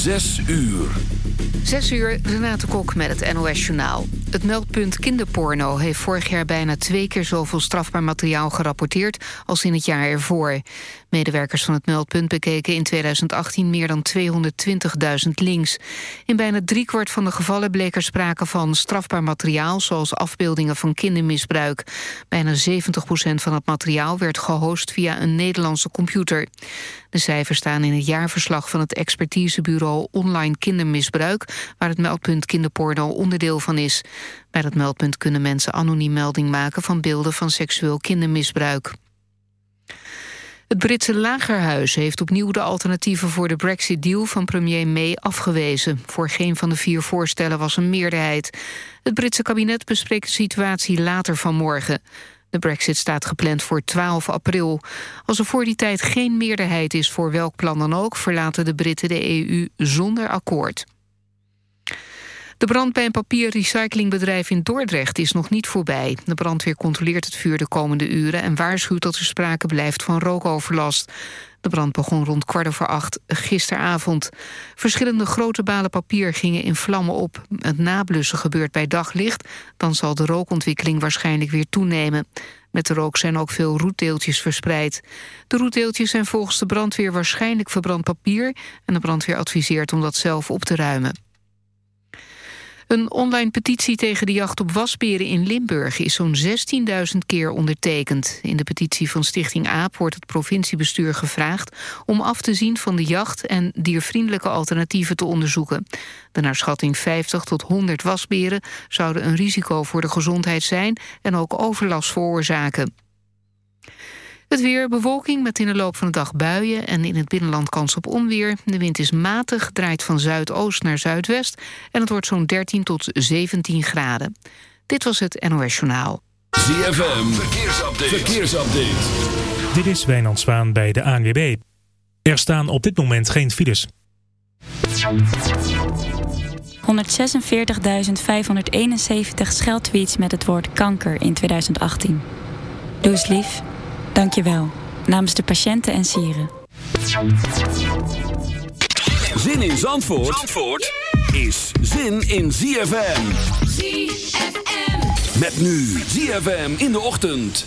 Zes uur. Zes uur, Renate Kok met het NOS Journaal. Het meldpunt kinderporno heeft vorig jaar bijna twee keer zoveel strafbaar materiaal gerapporteerd als in het jaar ervoor. Medewerkers van het meldpunt bekeken in 2018 meer dan 220.000 links. In bijna driekwart van de gevallen bleek er sprake van strafbaar materiaal zoals afbeeldingen van kindermisbruik. Bijna 70% van het materiaal werd gehost via een Nederlandse computer. De cijfers staan in het jaarverslag van het expertisebureau Online Kindermisbruik... waar het meldpunt kinderporno onderdeel van is. Bij dat meldpunt kunnen mensen anoniem melding maken... van beelden van seksueel kindermisbruik. Het Britse lagerhuis heeft opnieuw de alternatieven voor de Brexit-deal van premier May afgewezen. Voor geen van de vier voorstellen was een meerderheid. Het Britse kabinet bespreekt de situatie later vanmorgen. De brexit staat gepland voor 12 april. Als er voor die tijd geen meerderheid is voor welk plan dan ook... verlaten de Britten de EU zonder akkoord. De brand bij een papierrecyclingbedrijf in Dordrecht is nog niet voorbij. De brandweer controleert het vuur de komende uren... en waarschuwt dat er sprake blijft van rookoverlast. De brand begon rond kwart over acht gisteravond. Verschillende grote balen papier gingen in vlammen op. Het nablussen gebeurt bij daglicht. Dan zal de rookontwikkeling waarschijnlijk weer toenemen. Met de rook zijn ook veel roetdeeltjes verspreid. De roetdeeltjes zijn volgens de brandweer waarschijnlijk verbrand papier... en de brandweer adviseert om dat zelf op te ruimen. Een online petitie tegen de jacht op wasberen in Limburg is zo'n 16.000 keer ondertekend. In de petitie van Stichting AAP wordt het provinciebestuur gevraagd om af te zien van de jacht en diervriendelijke alternatieven te onderzoeken. De naar schatting 50 tot 100 wasberen zouden een risico voor de gezondheid zijn en ook overlast veroorzaken. Het weer, bewolking met in de loop van de dag buien... en in het binnenland kans op onweer. De wind is matig, draait van zuidoost naar zuidwest... en het wordt zo'n 13 tot 17 graden. Dit was het NOS Journaal. ZFM, verkeersupdate. verkeersupdate. Dit is Wijnand Zwaan bij de ANWB. Er staan op dit moment geen files. 146.571 scheldtweets met het woord kanker in 2018. Doe eens lief. Dankjewel. Namens de patiënten en sieren. Zin in Zandvoort, Zandvoort is zin in ZFM. ZFM. Met nu ZFM in de ochtend.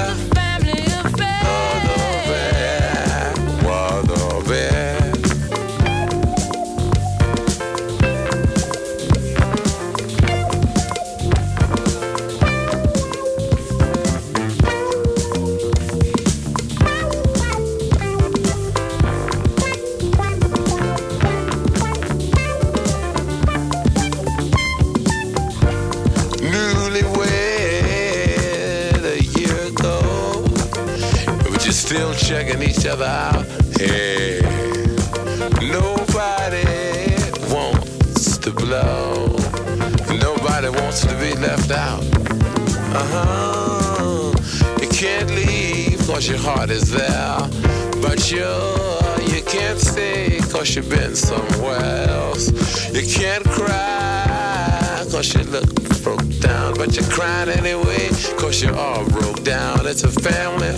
You look broke down. But you're crying anyway cause you're all broke down. It's a family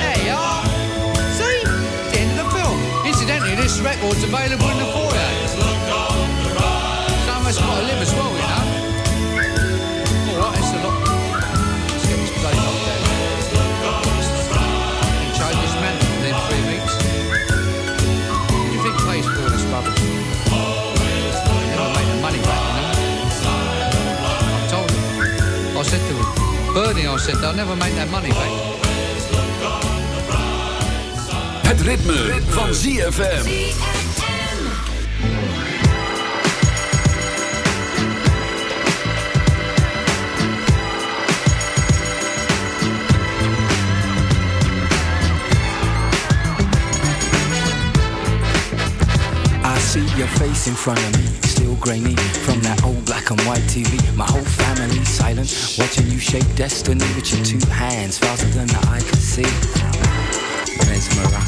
There you are. See? The end of the film. Incidentally, this record's available in the foyer. Some of us got to live as well, you know. All right, it's a lot. Let's get this place off there. And change this man within three weeks. What do you think pays for all this rubbish? Never make the money back, you know. I told him. I said to him, Bernie, I said, they'll never make that money back. Het ritme, van ZFM. I see your face in front of me, still grainy from that old black and white TV. My whole family silent, watching you shape destiny with your two hands faster than the eye can see. Mesmerizing.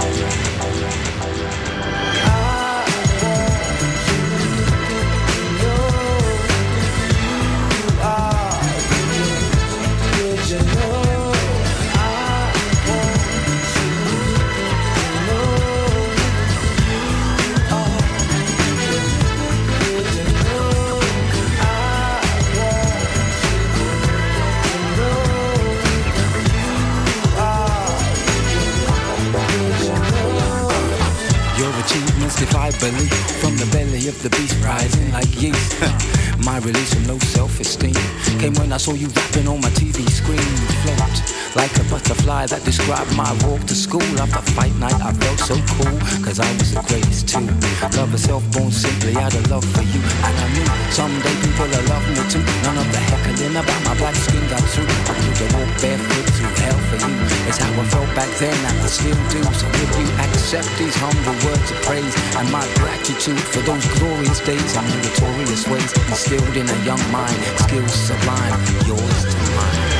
belief From the belly of the beast rising like yeast. My release from low self-esteem. Came when I saw you rapping on my TV screen. Float like a butterfly that described my walk to school. After fight night I felt so cool Cause I was the greatest too. Love herself born simply out of love for you. And I knew someday people will love me too. None of the heckling about my black skin got through. I knew to walk barefoot through hell for you It's how I felt back then. And I still do So if you accept these humble words of praise And my gratitude for those glorious days And meritorious ways instilled in a young mind. Skills sublime, yours to mine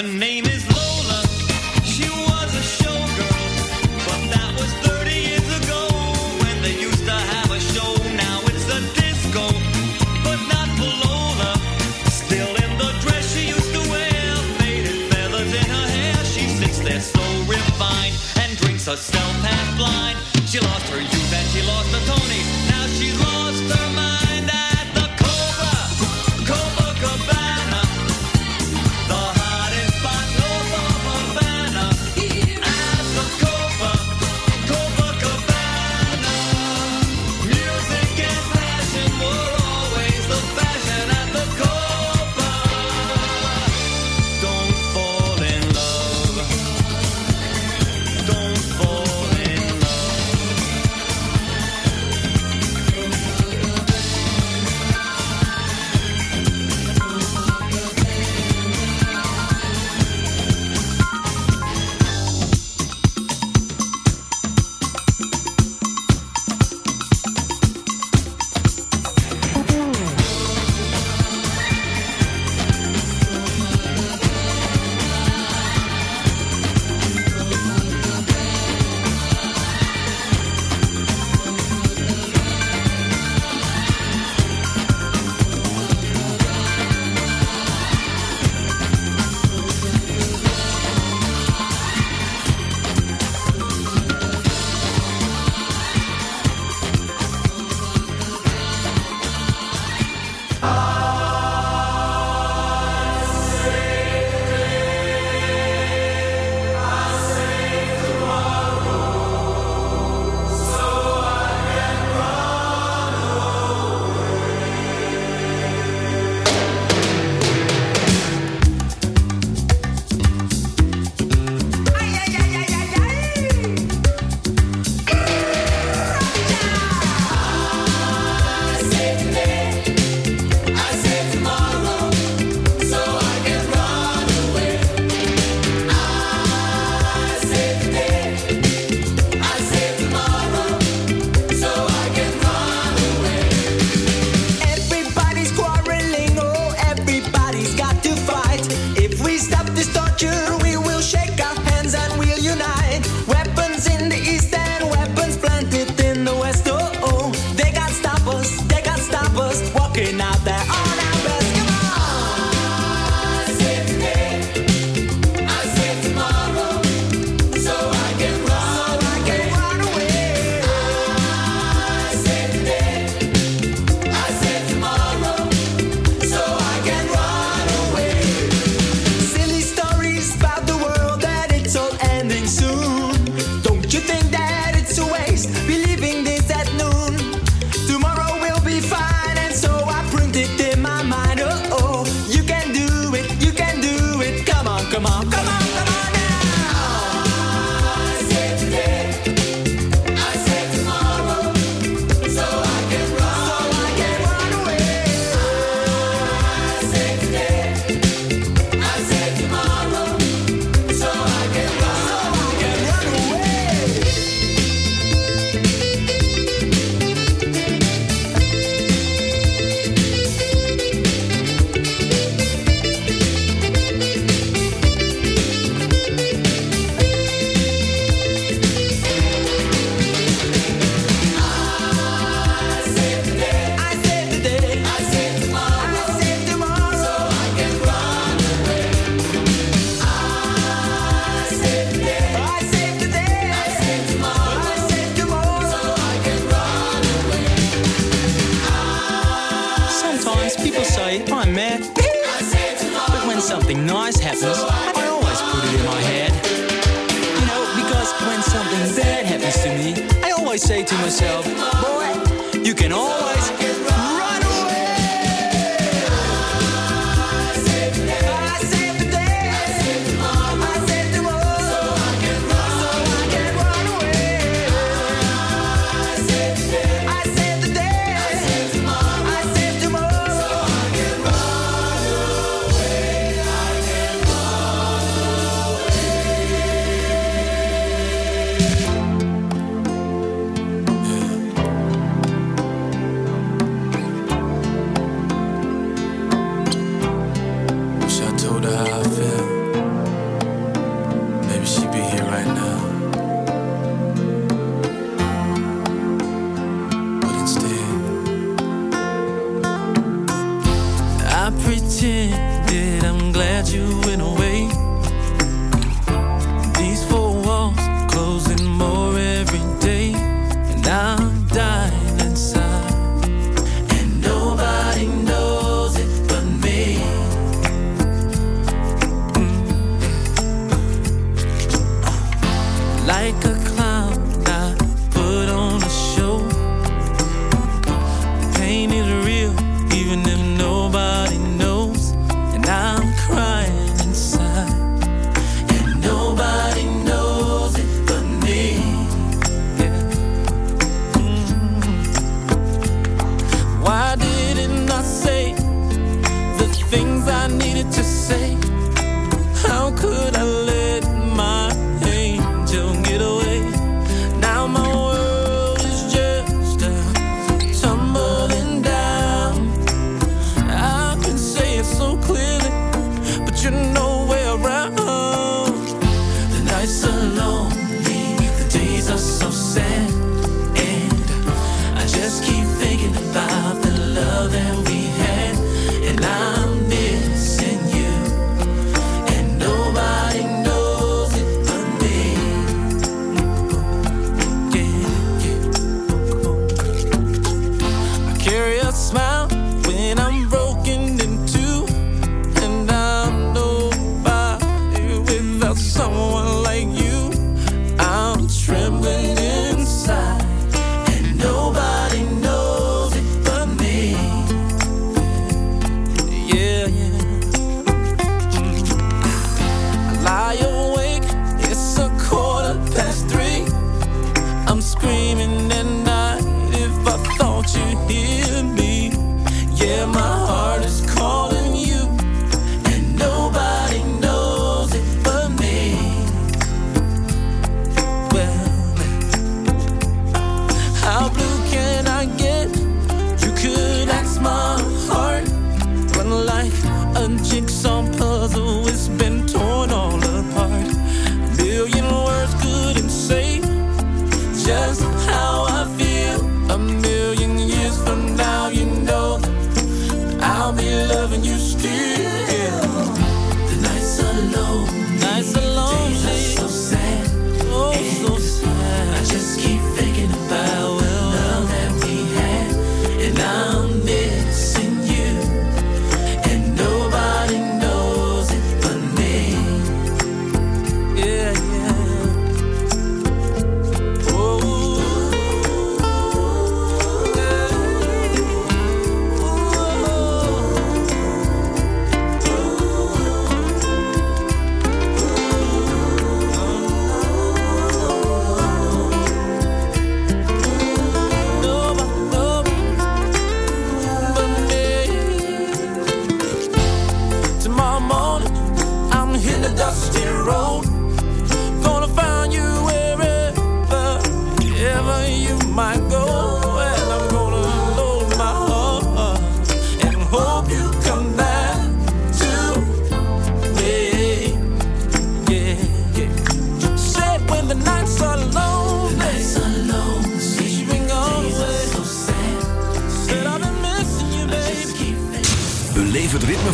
Her name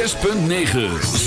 6.9.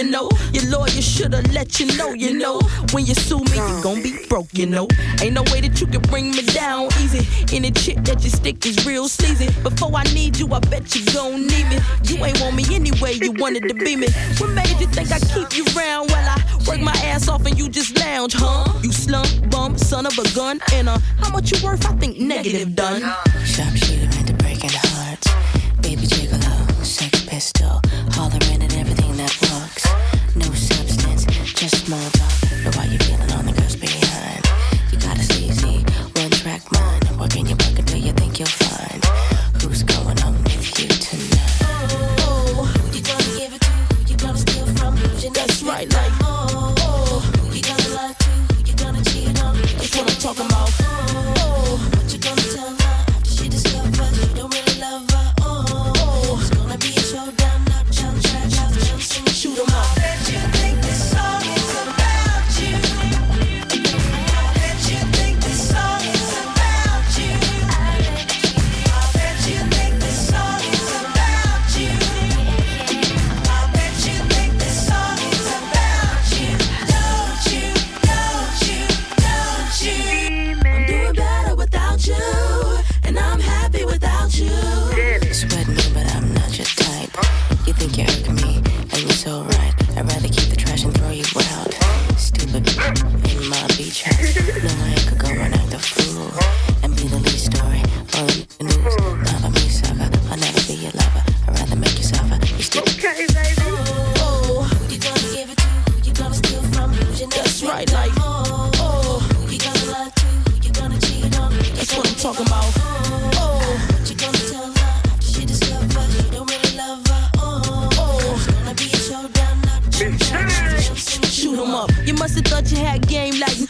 you know. Your lawyer should've let you know, you know. When you sue me, you gon' be broke, you know. Ain't no way that you can bring me down easy. Any chick that you stick is real sleazy. Before I need you, I bet you gon' need me. You ain't want me anyway, you wanted to be me. What made you think I keep you round while I work my ass off and you just lounge, huh? You slump bum, son of a gun, and uh, how much you worth? I think negative done. Sharpshooter at the breaking hearts. Baby gigolo, shake pistol, hollering and everything. You must have thought you had game like what?